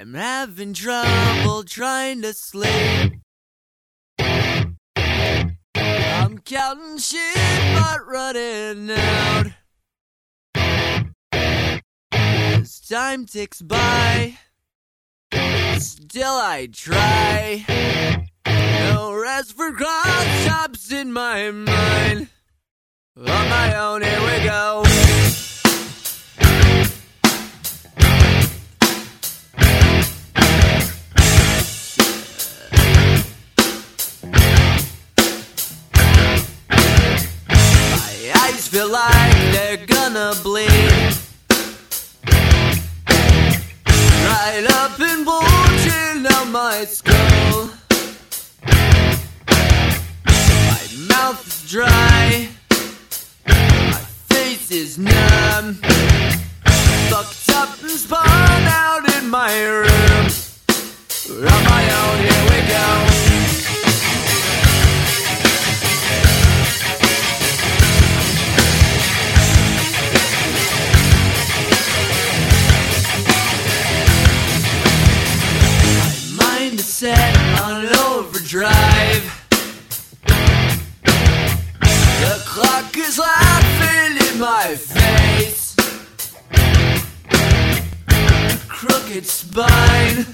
I'm having trouble trying to sleep. I'm counting sheep, but running out. As time ticks by, still I try. No rest for cross in my mind. My eyes feel like they're gonna bleed. Right up and bulging out my skull. My mouth is dry. My face is numb. Fucked up and spun out in my set on overdrive. The clock is laughing in my face. Crooked spine.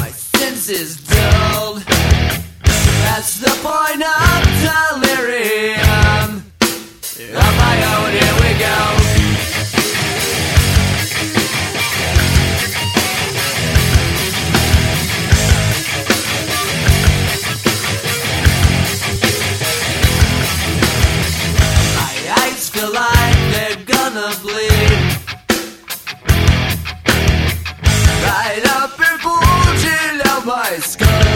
My senses dulled. That's the point of delirium. Eyes feel like they're gonna bleed. Right up my skull.